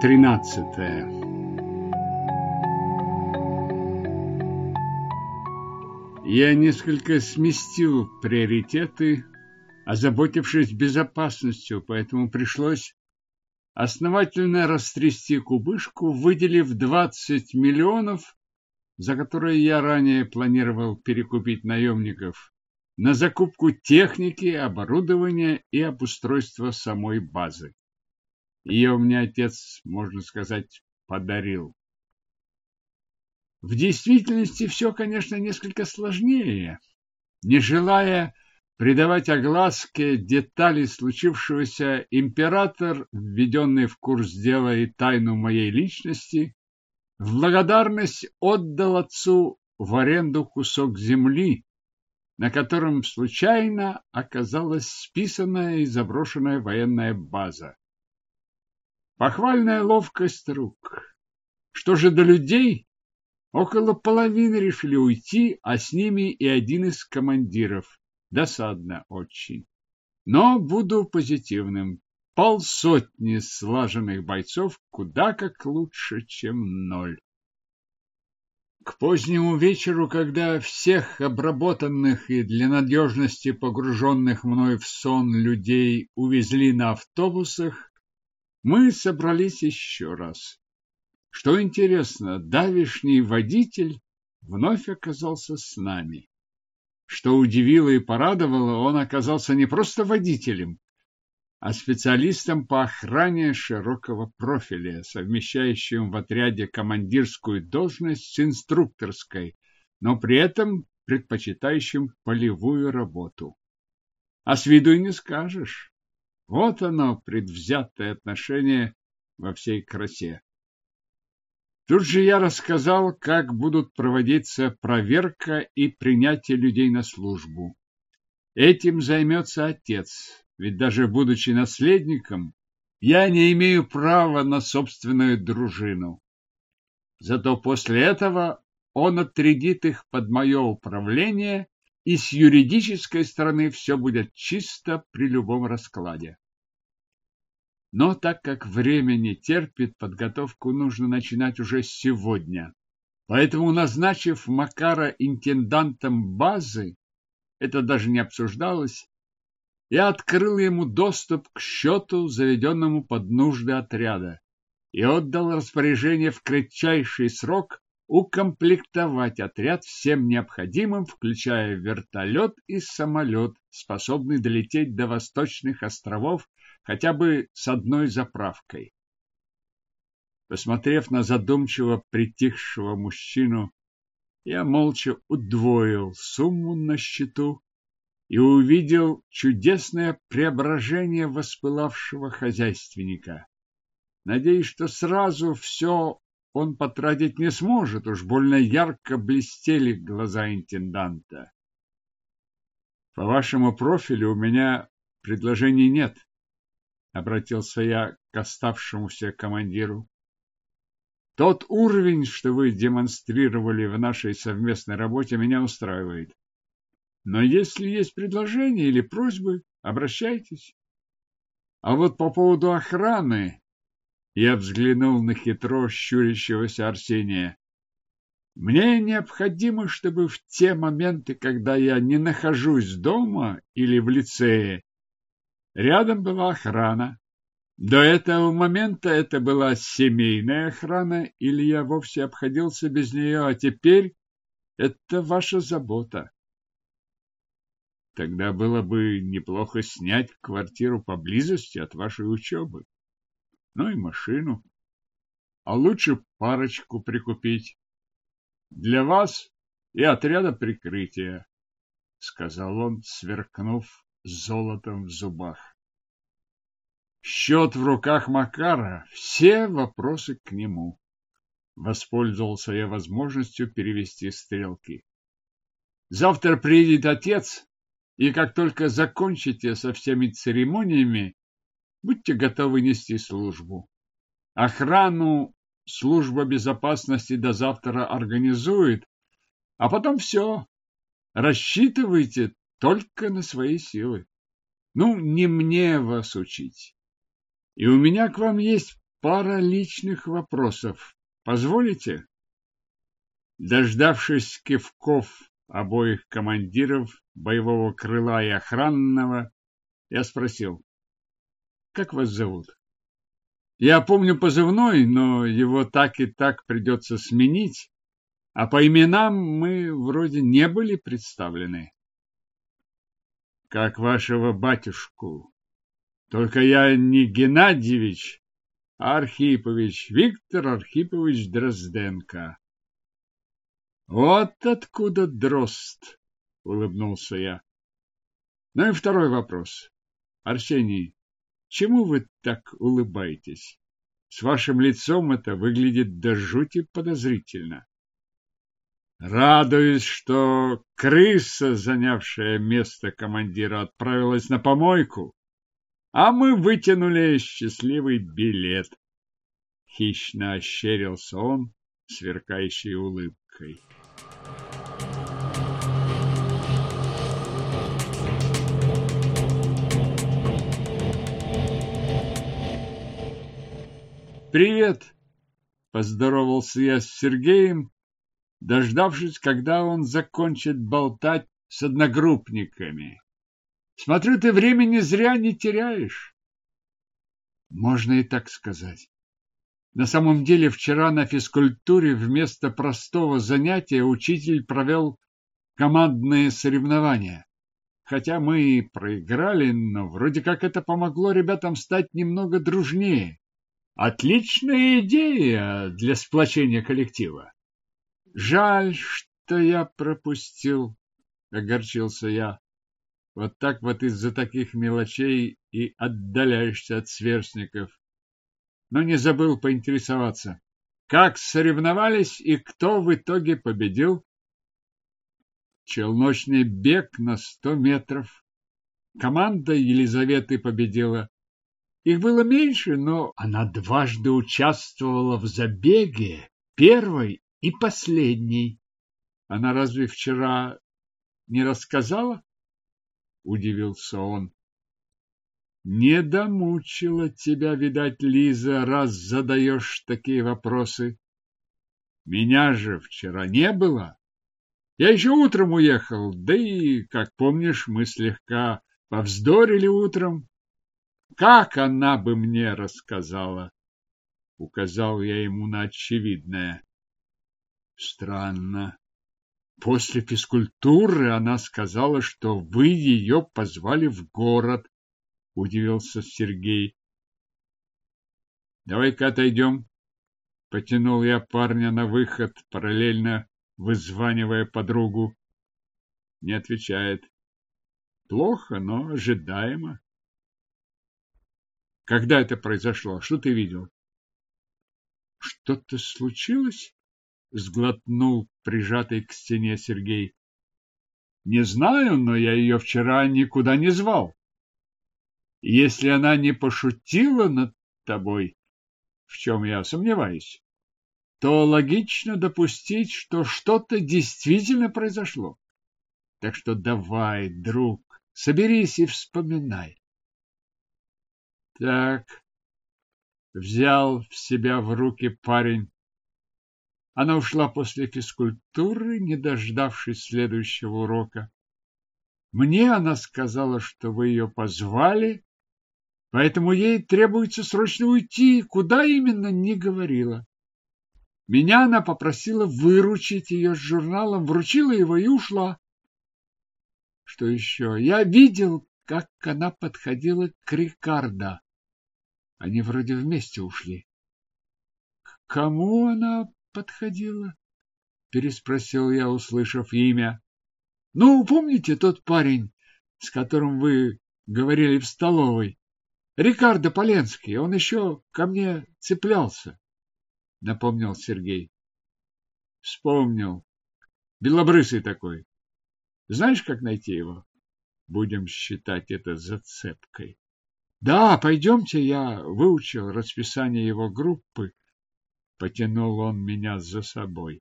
13 Я несколько сместил приоритеты, озаботившись безопасностью, поэтому пришлось основательно растрясти кубышку, выделив 20 миллионов, за которые я ранее планировал перекупить наемников, на закупку техники, оборудования и обустройство самой базы. Ее мне отец, можно сказать, подарил. В действительности все, конечно, несколько сложнее. Не желая придавать огласке детали случившегося, император, введенный в курс дела и тайну моей личности, в благодарность отдал отцу в аренду кусок земли, на котором случайно оказалась списанная и заброшенная военная база. Похвальная ловкость рук. Что же до людей? Около половины решили уйти, а с ними и один из командиров. Досадно очень. Но буду позитивным. Полсотни слаженных бойцов куда как лучше, чем ноль. К позднему вечеру, когда всех обработанных и для надежности погруженных мной в сон людей увезли на автобусах, мы собрались еще раз. Что интересно, давишний водитель вновь оказался с нами. Что удивило и порадовало, он оказался не просто водителем, а специалистом по охране широкого профиля, совмещающим в отряде командирскую должность с инструкторской, но при этом предпочитающим полевую работу. А с виду и не скажешь. Вот оно, предвзятое отношение во всей красе. Тут же я рассказал, как будут проводиться проверка и принятие людей на службу. Этим займется отец, ведь даже будучи наследником, я не имею права на собственную дружину. Зато после этого он отрядит их под мое управление и с юридической стороны все будет чисто при любом раскладе. Но так как время не терпит, подготовку нужно начинать уже сегодня. Поэтому, назначив Макара интендантом базы, это даже не обсуждалось, я открыл ему доступ к счету, заведенному под нужды отряда, и отдал распоряжение в кратчайший срок укомплектовать отряд всем необходимым, включая вертолет и самолет, способный долететь до восточных островов хотя бы с одной заправкой. Посмотрев на задумчиво притихшего мужчину, я молча удвоил сумму на счету и увидел чудесное преображение воспылавшего хозяйственника. Надеюсь, что сразу все он потратить не сможет, уж больно ярко блестели глаза интенданта. По вашему профилю у меня предложений нет, обратился я к оставшемуся командиру. Тот уровень, что вы демонстрировали в нашей совместной работе, меня устраивает. Но если есть предложения или просьбы, обращайтесь. А вот по поводу охраны я взглянул на хитро щурящегося Арсения. Мне необходимо, чтобы в те моменты, когда я не нахожусь дома или в лицее, рядом была охрана. До этого момента это была семейная охрана, или я вовсе обходился без нее, а теперь это ваша забота. Тогда было бы неплохо снять квартиру поблизости от вашей учебы ну и машину. А лучше парочку прикупить. Для вас и отряда прикрытия, — сказал он, сверкнув золотом в зубах. Счет в руках Макара, все вопросы к нему. Воспользовался я возможностью перевести стрелки. Завтра приедет отец, и как только закончите со всеми церемониями, Будьте готовы нести службу. Охрану служба безопасности до завтра организует, а потом все. Рассчитывайте только на свои силы. Ну, не мне вас учить. И у меня к вам есть пара личных вопросов. Позволите? Дождавшись кивков обоих командиров боевого крыла и охранного, я спросил, как вас зовут? Я помню позывной, но его так и так придется сменить, а по именам мы вроде не были представлены. Как вашего батюшку. Только я не Геннадьевич, а Архипович, Виктор Архипович Дрозденко. Вот откуда дрозд, улыбнулся я. Ну и второй вопрос. Арсений, чему вы так улыбаетесь? С вашим лицом это выглядит до жути подозрительно. Радуюсь, что крыса, занявшая место командира, отправилась на помойку, а мы вытянули счастливый билет. Хищно ощерился он, сверкающей улыбкой. «Привет!» – поздоровался я с Сергеем, дождавшись, когда он закончит болтать с одногруппниками. «Смотрю, ты времени зря не теряешь». Можно и так сказать. На самом деле, вчера на физкультуре вместо простого занятия учитель провел командные соревнования. Хотя мы и проиграли, но вроде как это помогло ребятам стать немного дружнее. Отличная идея для сплочения коллектива. Жаль, что я пропустил, огорчился я. Вот так вот из-за таких мелочей и отдаляешься от сверстников. Но не забыл поинтересоваться, как соревновались и кто в итоге победил? Челночный бег на сто метров. Команда Елизаветы победила. Их было меньше, но она дважды участвовала в забеге, первой и последней. Она разве вчера не рассказала? Удивился он. Не домучила тебя, видать, Лиза, раз задаешь такие вопросы. Меня же вчера не было. Я еще утром уехал, да и, как помнишь, мы слегка повздорили утром. Как она бы мне рассказала? Указал я ему на очевидное. Странно. После физкультуры она сказала, что вы ее позвали в город, удивился Сергей. Давай-ка отойдем. Потянул я парня на выход, параллельно вызванивая подругу. Не отвечает. Плохо, но ожидаемо. Когда это произошло? Что ты видел? Что-то случилось? Сглотнул прижатый к стене Сергей. Не знаю, но я ее вчера никуда не звал. Если она не пошутила над тобой, в чем я сомневаюсь, то логично допустить, что что-то действительно произошло. Так что давай, друг, соберись и вспоминай. Так, взял в себя в руки парень. Она ушла после физкультуры, не дождавшись следующего урока. Мне она сказала, что вы ее позвали, поэтому ей требуется срочно уйти, куда именно не говорила. Меня она попросила выручить ее с журналом, вручила его и ушла. Что еще? Я видел, как она подходила к Рикардо. Они вроде вместе ушли. К кому она подходила? Переспросил я, услышав имя. Ну, помните тот парень, с которым вы говорили в столовой? Рикардо Поленский, он еще ко мне цеплялся, напомнил Сергей. Вспомнил. Белобрысый такой. Знаешь, как найти его? Будем считать это зацепкой. Да, пойдемте, я выучил расписание его группы. Потянул он меня за собой.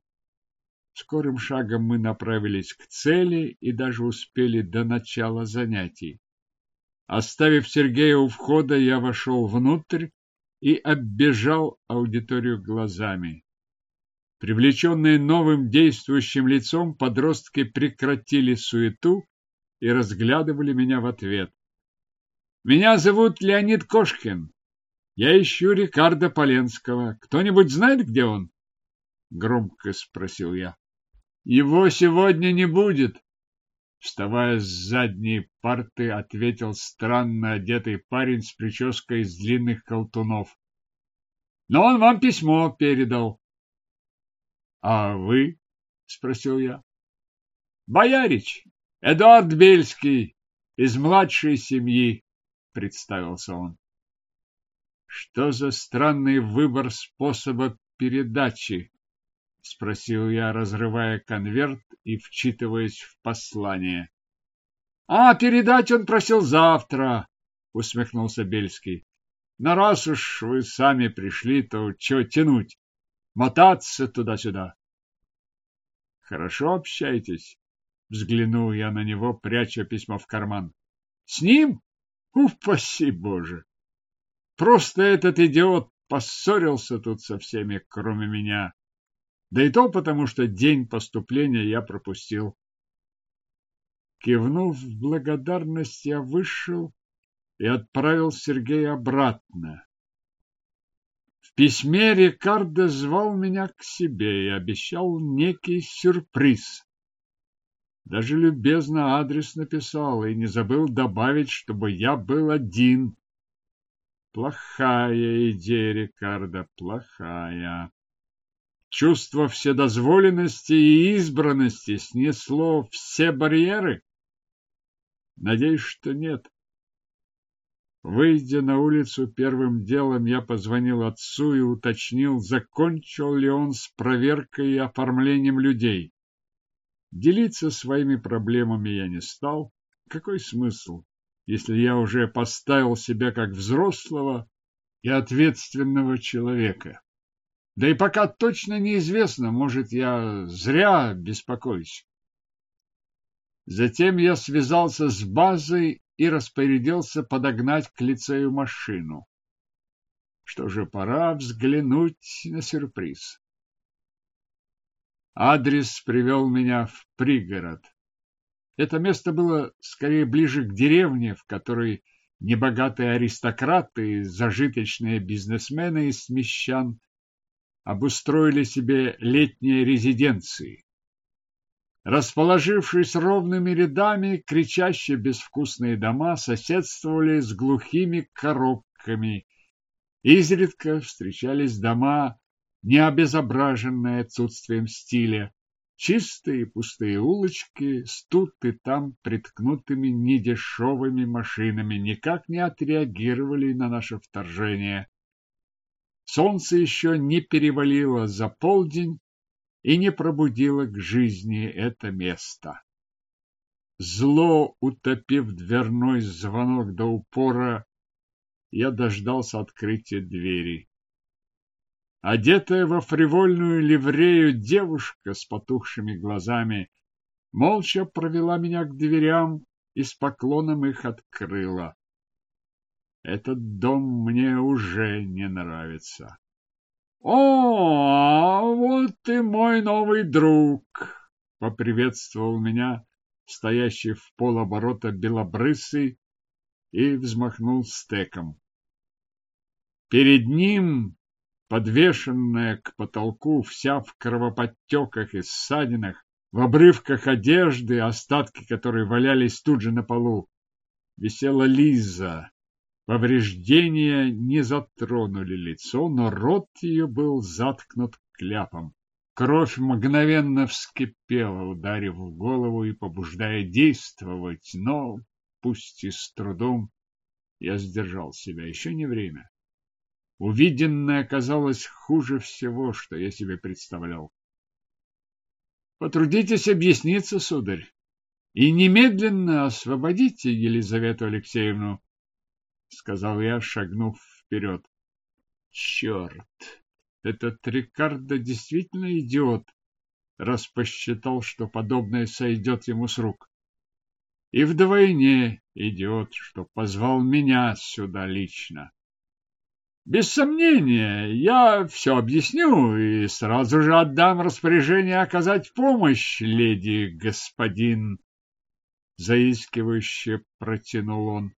Скорым шагом мы направились к цели и даже успели до начала занятий. Оставив Сергея у входа, я вошел внутрь и оббежал аудиторию глазами. Привлеченные новым действующим лицом, подростки прекратили суету и разглядывали меня в ответ. «Меня зовут Леонид Кошкин. Я ищу Рикардо Поленского. Кто-нибудь знает, где он?» Громко спросил я. «Его сегодня не будет!» Вставая с задней парты, ответил странно одетый парень с прической из длинных колтунов. «Но он вам письмо передал». «А вы?» — спросил я. «Боярич, Эдуард Бельский, из младшей семьи», — представился он. «Что за странный выбор способа передачи?» — спросил я, разрывая конверт и вчитываясь в послание. — А передать он просил завтра, — усмехнулся Бельский. — Но раз уж вы сами пришли, то чего тянуть? Мотаться туда-сюда. — Хорошо общайтесь, — взглянул я на него, пряча письмо в карман. — С ним? Упаси Боже! Просто этот идиот поссорился тут со всеми, кроме меня. Да и то потому, что день поступления я пропустил. Кивнув в благодарность, я вышел и отправил Сергея обратно. В письме Рикардо звал меня к себе и обещал некий сюрприз. Даже любезно адрес написал и не забыл добавить, чтобы я был один. Плохая идея, Рикардо, плохая. Чувство вседозволенности и избранности снесло все барьеры? Надеюсь, что нет. Выйдя на улицу, первым делом я позвонил отцу и уточнил, закончил ли он с проверкой и оформлением людей. Делиться своими проблемами я не стал. Какой смысл, если я уже поставил себя как взрослого и ответственного человека? Да и пока точно неизвестно, может, я зря беспокоюсь. Затем я связался с базой и распорядился подогнать к лицею машину. Что же, пора взглянуть на сюрприз. Адрес привел меня в пригород. Это место было скорее ближе к деревне, в которой небогатые аристократы, зажиточные бизнесмены из смещан обустроили себе летние резиденции. Расположившись ровными рядами, кричащие безвкусные дома соседствовали с глухими коробками. Изредка встречались дома, не обезображенные отсутствием стиля, чистые пустые улочки с и там приткнутыми недешевыми машинами никак не отреагировали на наше вторжение. Солнце еще не перевалило за полдень и не пробудило к жизни это место. Зло утопив дверной звонок до упора, я дождался открытия двери. Одетая во фривольную ливрею девушка с потухшими глазами молча провела меня к дверям и с поклоном их открыла. Этот дом мне уже не нравится. О, вот и мой новый друг, поприветствовал меня стоящий в полоборота белобрысый и взмахнул стеком. Перед ним, подвешенная к потолку, вся в кровоподтеках и ссадинах, в обрывках одежды, остатки которой валялись тут же на полу, висела Лиза, Повреждения не затронули лицо, но рот ее был заткнут кляпом. Кровь мгновенно вскипела, ударив в голову и побуждая действовать, но, пусть и с трудом, я сдержал себя. Еще не время. Увиденное оказалось хуже всего, что я себе представлял. Потрудитесь объясниться, сударь, и немедленно освободите Елизавету Алексеевну. — сказал я, шагнув вперед. Черт! Этот Рикардо действительно идиот, раз посчитал, что подобное сойдет ему с рук. И вдвойне идиот, что позвал меня сюда лично. Без сомнения, я все объясню и сразу же отдам распоряжение оказать помощь, леди господин. Заискивающе протянул он.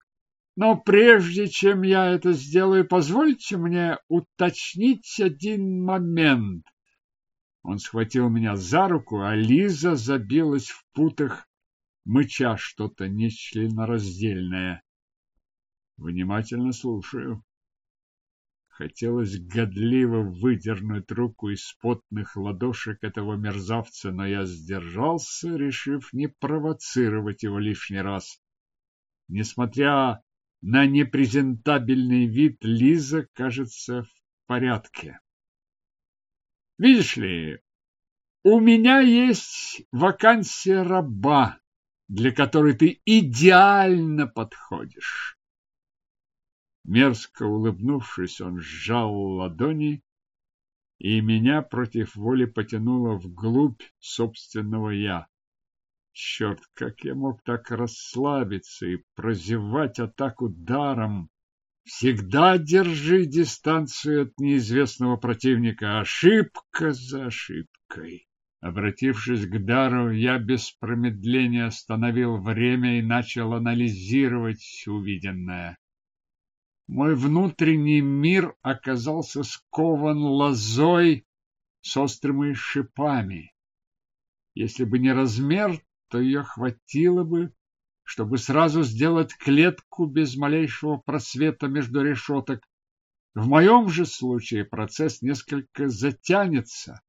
Но прежде чем я это сделаю, позвольте мне уточнить один момент. Он схватил меня за руку, а Лиза забилась в путах, мыча что-то нечленораздельное. Внимательно слушаю. Хотелось годливо выдернуть руку из потных ладошек этого мерзавца, но я сдержался, решив не провоцировать его лишний раз. Несмотря на непрезентабельный вид, Лиза, кажется, в порядке. Видишь ли, у меня есть вакансия раба, для которой ты идеально подходишь. Мерзко улыбнувшись, он сжал ладони, и меня против воли потянуло вглубь собственного «я». Черт, как я мог так расслабиться и прозевать атаку даром? Всегда держи дистанцию от неизвестного противника. Ошибка за ошибкой. Обратившись к дару, я без промедления остановил время и начал анализировать увиденное. Мой внутренний мир оказался скован лозой с острыми шипами. Если бы не размер, то ее хватило бы, чтобы сразу сделать клетку без малейшего просвета между решеток. В моем же случае процесс несколько затянется,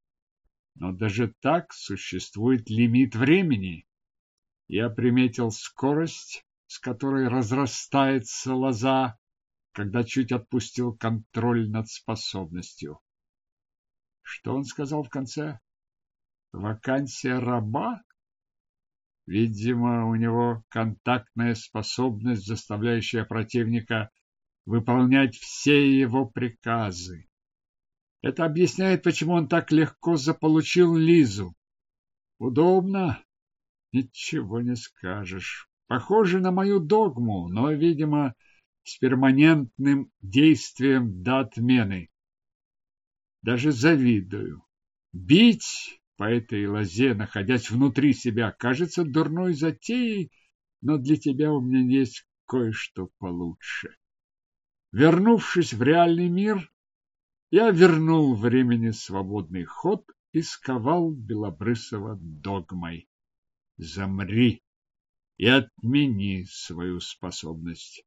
но даже так существует лимит времени. Я приметил скорость, с которой разрастается лоза, когда чуть отпустил контроль над способностью. Что он сказал в конце? Вакансия раба? Видимо, у него контактная способность, заставляющая противника выполнять все его приказы. Это объясняет, почему он так легко заполучил Лизу. Удобно? Ничего не скажешь. Похоже на мою догму, но, видимо, с перманентным действием до отмены. Даже завидую. Бить по этой лозе, находясь внутри себя, кажется дурной затеей, но для тебя у меня есть кое-что получше. Вернувшись в реальный мир, я вернул времени свободный ход и сковал Белобрысова догмой. Замри и отмени свою способность.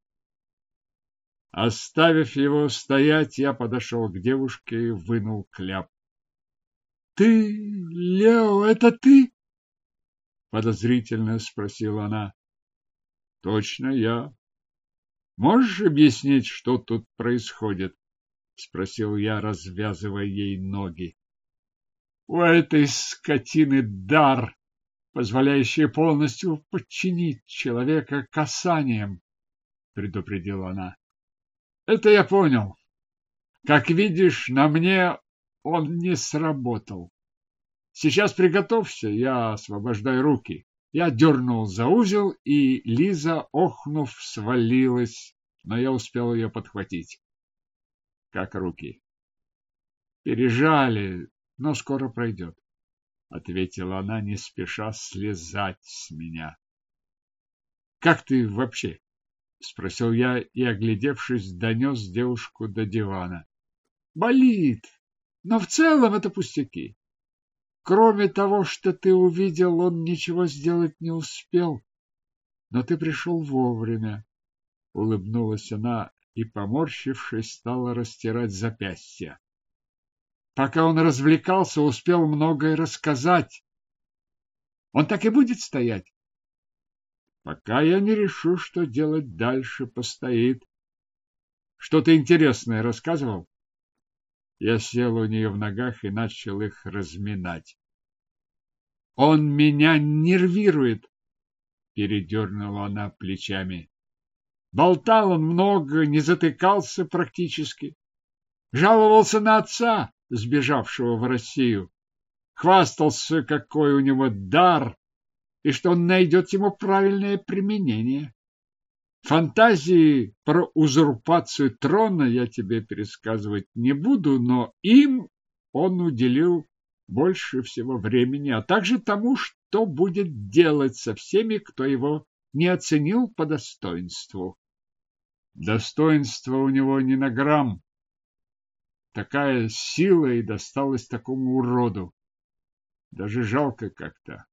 Оставив его стоять, я подошел к девушке и вынул кляп. — Ты, Лео, это ты? — подозрительно спросила она. — Точно я. — Можешь объяснить, что тут происходит? — спросил я, развязывая ей ноги. — У этой скотины дар, позволяющий полностью подчинить человека касанием, — предупредила она. Это я понял. Как видишь, на мне он не сработал. Сейчас приготовься, я освобождаю руки. Я дернул за узел, и Лиза, охнув, свалилась, но я успел ее подхватить. Как руки? Пережали, но скоро пройдет, — ответила она, не спеша слезать с меня. Как ты вообще? — спросил я и, оглядевшись, донес девушку до дивана. — Болит, но в целом это пустяки. Кроме того, что ты увидел, он ничего сделать не успел. Но ты пришел вовремя. Улыбнулась она и, поморщившись, стала растирать запястья. Пока он развлекался, успел многое рассказать. Он так и будет стоять? Пока я не решу, что делать дальше, постоит. Что-то интересное рассказывал? Я сел у нее в ногах и начал их разминать. Он меня нервирует, передернула она плечами. Болтал он много, не затыкался практически. Жаловался на отца, сбежавшего в Россию. Хвастался, какой у него дар, и что он найдет ему правильное применение. Фантазии про узурпацию трона я тебе пересказывать не буду, но им он уделил больше всего времени, а также тому, что будет делать со всеми, кто его не оценил по достоинству. Достоинство у него не на грамм. Такая сила и досталась такому уроду. Даже жалко как-то.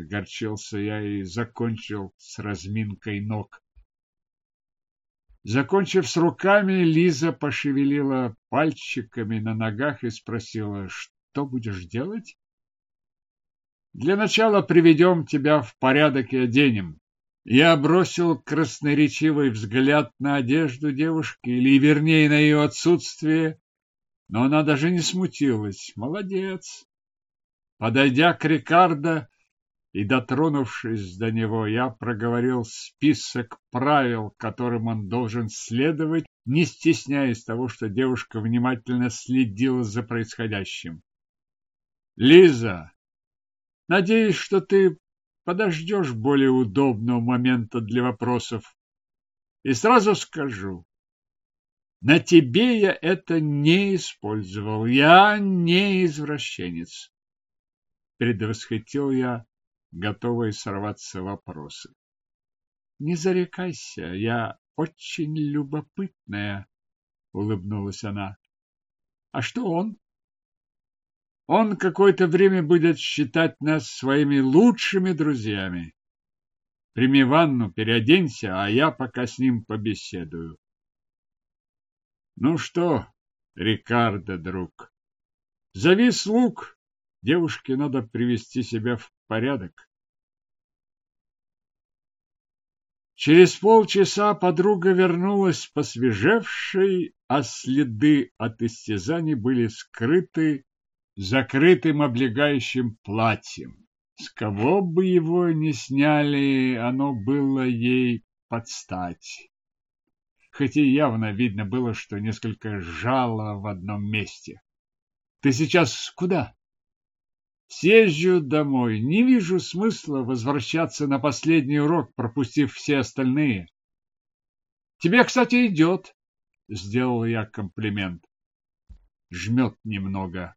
Огорчился я и закончил с разминкой ног. Закончив с руками, Лиза пошевелила пальчиками на ногах и спросила, что будешь делать? Для начала приведем тебя в порядок и оденем. Я бросил красноречивый взгляд на одежду девушки, или, вернее, на ее отсутствие, но она даже не смутилась. Молодец! Подойдя к Рикардо, и, дотронувшись до него, я проговорил список правил, которым он должен следовать, не стесняясь того, что девушка внимательно следила за происходящим. «Лиза, надеюсь, что ты подождешь более удобного момента для вопросов. И сразу скажу, на тебе я это не использовал, я не извращенец. Предвосхитил я готовые сорваться вопросы. Не зарекайся, я очень любопытная, улыбнулась она. А что он? Он какое-то время будет считать нас своими лучшими друзьями. Прими ванну, переоденься, а я пока с ним побеседую. Ну что, Рикардо, друг, зови слуг. Девушке надо привести себя в порядок. Через полчаса подруга вернулась посвежевшей, а следы от истязаний были скрыты закрытым облегающим платьем. С кого бы его ни сняли, оно было ей под стать. Хотя явно видно было, что несколько жало в одном месте. — Ты сейчас куда? Съезжу домой. Не вижу смысла возвращаться на последний урок, пропустив все остальные. Тебе, кстати, идет, сделал я комплимент. Жмет немного.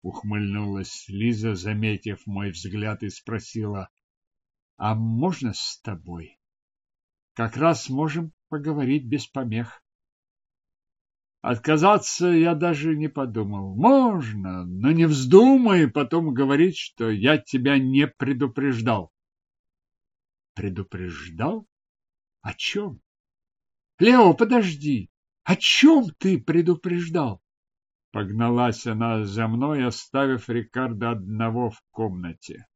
Ухмыльнулась Лиза, заметив мой взгляд, и спросила, а можно с тобой? Как раз можем поговорить без помех. Отказаться я даже не подумал. Можно, но не вздумай потом говорить, что я тебя не предупреждал. Предупреждал? О чем? Лео, подожди. О чем ты предупреждал? Погналась она за мной, оставив Рикардо одного в комнате.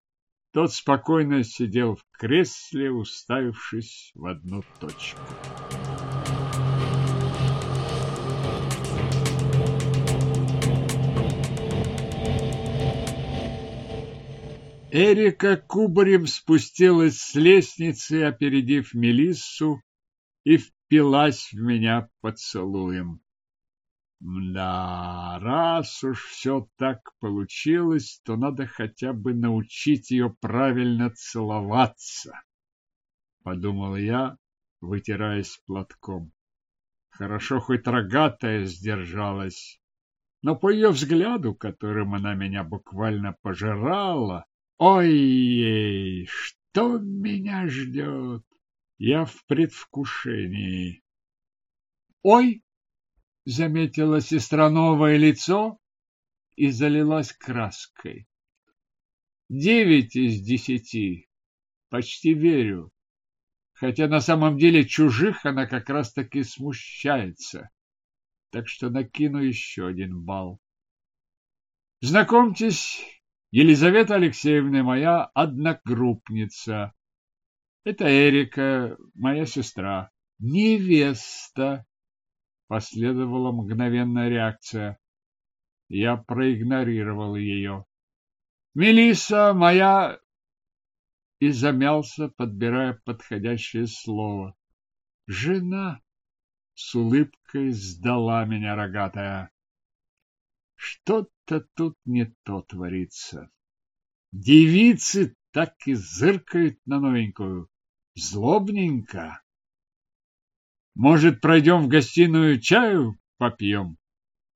Тот спокойно сидел в кресле, уставившись в одну точку. Эрика кубарем спустилась с лестницы, опередив Мелиссу, и впилась в меня поцелуем. Да, раз уж все так получилось, то надо хотя бы научить ее правильно целоваться, подумал я, вытираясь платком. Хорошо хоть рогатая сдержалась, но по ее взгляду, которым она меня буквально пожирала, Ой, что меня ждет? Я в предвкушении. Ой, заметила сестра новое лицо и залилась краской. Девять из десяти. Почти верю. Хотя на самом деле чужих она как раз таки смущается. Так что накину еще один балл. Знакомьтесь, Елизавета Алексеевна моя одногруппница. Это Эрика, моя сестра. Невеста. Последовала мгновенная реакция. Я проигнорировал ее. Мелисса моя и замялся, подбирая подходящее слово. Жена с улыбкой сдала меня рогатая. Что-то тут не то творится. Девицы так и зыркают на новенькую. Злобненько. Может, пройдем в гостиную чаю попьем?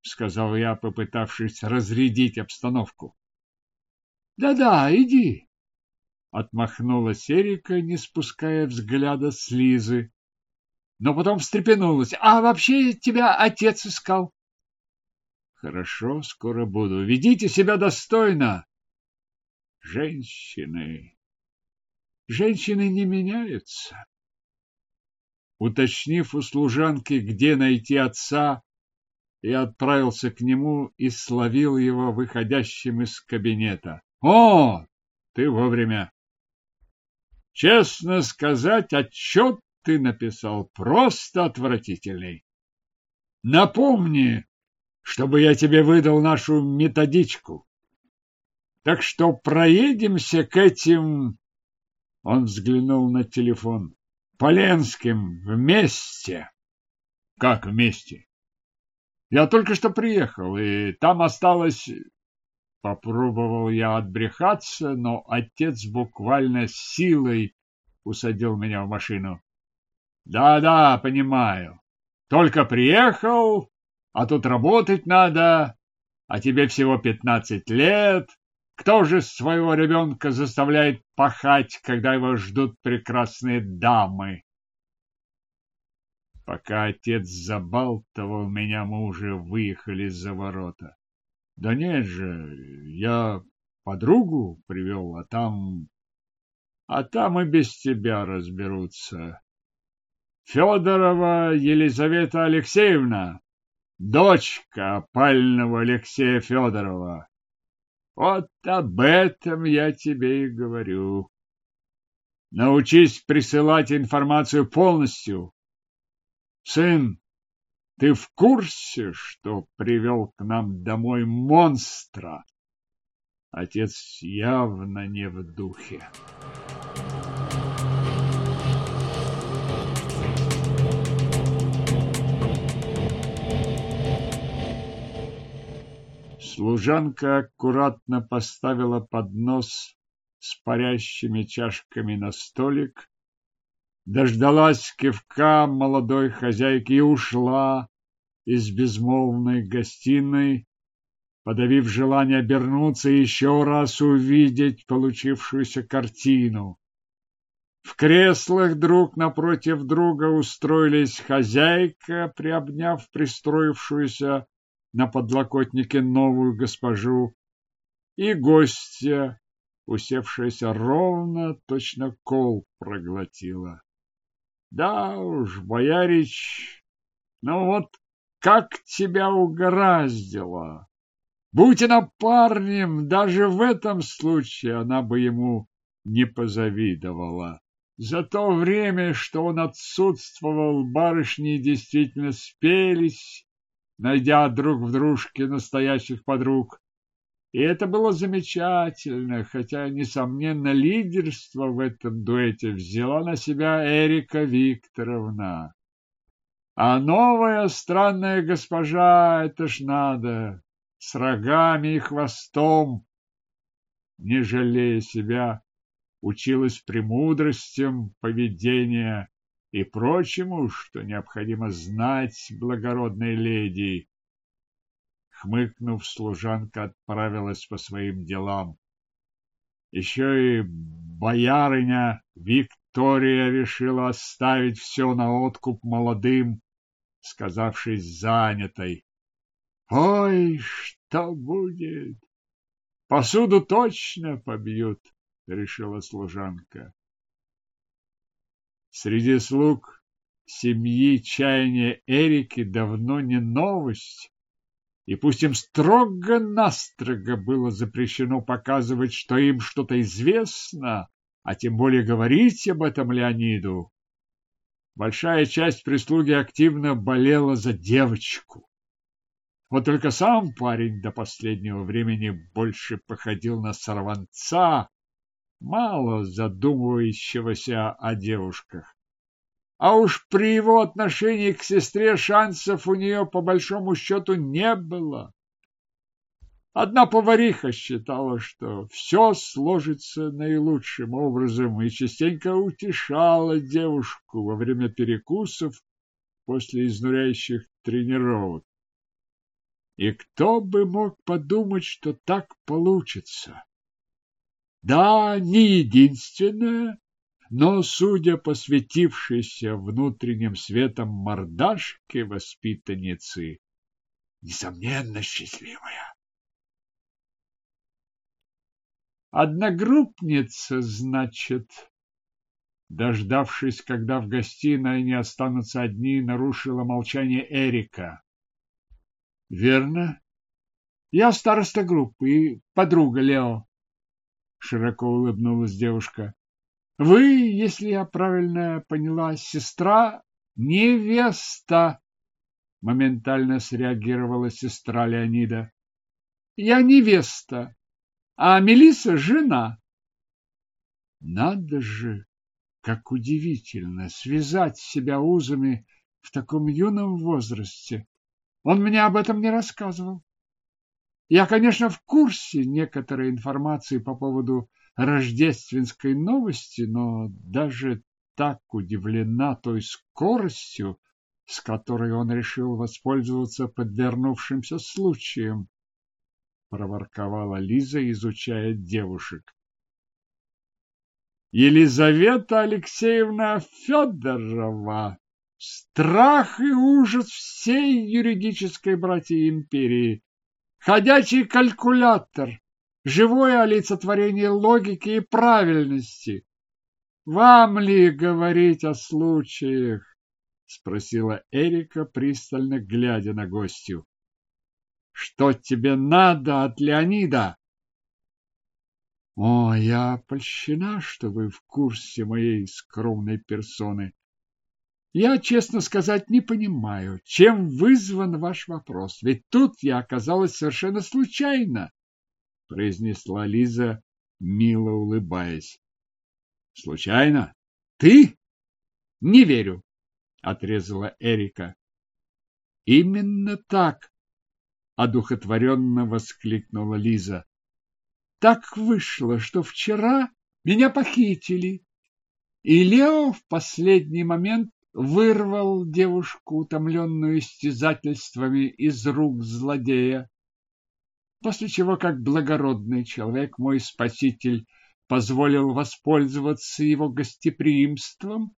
Сказал я, попытавшись разрядить обстановку. Да-да, иди. Отмахнулась Эрика, не спуская взгляда с Лизы. Но потом встрепенулась. А вообще тебя отец искал. Хорошо, скоро буду. Ведите себя достойно. Женщины. Женщины не меняются. Уточнив у служанки, где найти отца, я отправился к нему и словил его выходящим из кабинета. О, ты вовремя. Честно сказать, отчет ты написал просто отвратительный. Напомни, чтобы я тебе выдал нашу методичку. Так что проедемся к этим... Он взглянул на телефон. Поленским вместе. Как вместе? Я только что приехал, и там осталось... Попробовал я отбрехаться, но отец буквально силой усадил меня в машину. Да-да, понимаю. Только приехал, а тут работать надо, а тебе всего пятнадцать лет. Кто же своего ребенка заставляет пахать, когда его ждут прекрасные дамы? Пока отец забалтывал меня, мы уже выехали за ворота. Да нет же, я подругу привел, а там... А там и без тебя разберутся. Федорова Елизавета Алексеевна, дочка опального Алексея Федорова. Вот об этом я тебе и говорю. Научись присылать информацию полностью. Сын, ты в курсе, что привел к нам домой монстра? Отец явно не в духе. Служанка аккуратно поставила поднос с парящими чашками на столик, дождалась кивка молодой хозяйки и ушла из безмолвной гостиной, подавив желание обернуться и еще раз увидеть получившуюся картину. В креслах друг напротив друга устроились хозяйка, приобняв пристроившуюся на подлокотнике новую госпожу, и гостья, усевшаяся ровно, точно кол проглотила. Да уж, боярич, ну вот как тебя угораздило! Будь она парнем, даже в этом случае она бы ему не позавидовала. За то время, что он отсутствовал, барышни действительно спелись, найдя друг в дружке настоящих подруг. И это было замечательно, хотя, несомненно, лидерство в этом дуэте взяла на себя Эрика Викторовна. А новая странная госпожа, это ж надо, с рогами и хвостом, не жалея себя, училась премудростям поведения и прочему, что необходимо знать благородной леди. Хмыкнув, служанка отправилась по своим делам. Еще и боярыня Виктория решила оставить все на откуп молодым, сказавшись занятой. Ой, что будет? Посуду точно побьют, решила служанка. Среди слуг семьи чаяния Эрики давно не новость, и пусть им строго-настрого было запрещено показывать, что им что-то известно, а тем более говорить об этом Леониду, большая часть прислуги активно болела за девочку. Вот только сам парень до последнего времени больше походил на сорванца, мало задумывающегося о девушках. А уж при его отношении к сестре шансов у нее по большому счету не было. Одна повариха считала, что все сложится наилучшим образом и частенько утешала девушку во время перекусов, после изнуряющих тренировок. И кто бы мог подумать, что так получится? Да, не единственное, но, судя по светившейся внутренним светом мордашке воспитанницы, несомненно счастливая. Одногруппница, значит, дождавшись, когда в гостиной не останутся одни, нарушила молчание Эрика. Верно. Я староста группы и подруга Лео. Широко улыбнулась девушка. Вы, если я правильно поняла, сестра невеста. Моментально среагировала сестра Леонида. Я невеста, а Мелиса жена. Надо же, как удивительно связать себя узами в таком юном возрасте. Он мне об этом не рассказывал. Я, конечно, в курсе некоторой информации по поводу рождественской новости, но даже так удивлена той скоростью, с которой он решил воспользоваться подвернувшимся случаем, проворковала Лиза, изучая девушек. Елизавета Алексеевна Федорова Страх и ужас всей юридической братьи империи. Ходячий калькулятор, живое олицетворение логики и правильности. Вам ли говорить о случаях? Спросила Эрика, пристально глядя на гостью. Что тебе надо от Леонида? О, я польщена, что вы в курсе моей скромной персоны. Я, честно сказать, не понимаю, чем вызван ваш вопрос. Ведь тут я оказалась совершенно случайно, произнесла Лиза, мило улыбаясь. Случайно? Ты? Не верю, отрезала Эрика. Именно так, одухотворенно воскликнула Лиза. Так вышло, что вчера меня похитили, и Лео в последний момент вырвал девушку, утомленную истязательствами, из рук злодея. После чего, как благородный человек, мой спаситель позволил воспользоваться его гостеприимством.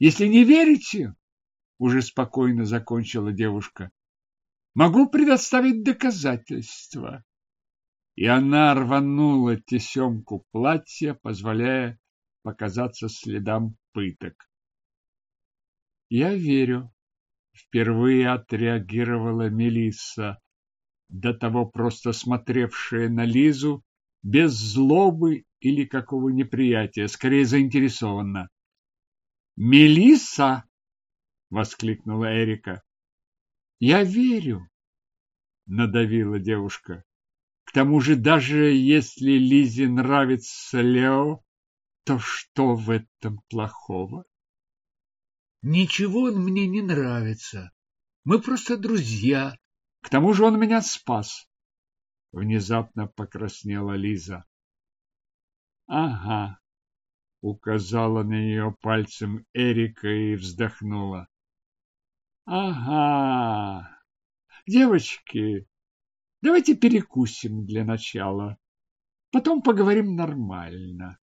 Если не верите, уже спокойно закончила девушка, могу предоставить доказательства. И она рванула тесемку платья, позволяя показаться следам пыток. Я верю. Впервые отреагировала Мелисса, до того просто смотревшая на Лизу без злобы или какого неприятия, скорее заинтересованно. Мелисса! воскликнула Эрика. Я верю, надавила девушка. К тому же, даже если Лизе нравится Лео, то что в этом плохого? Ничего он мне не нравится. Мы просто друзья. К тому же он меня спас. Внезапно покраснела Лиза. Ага, указала на нее пальцем Эрика и вздохнула. Ага. Девочки, давайте перекусим для начала. Потом поговорим нормально.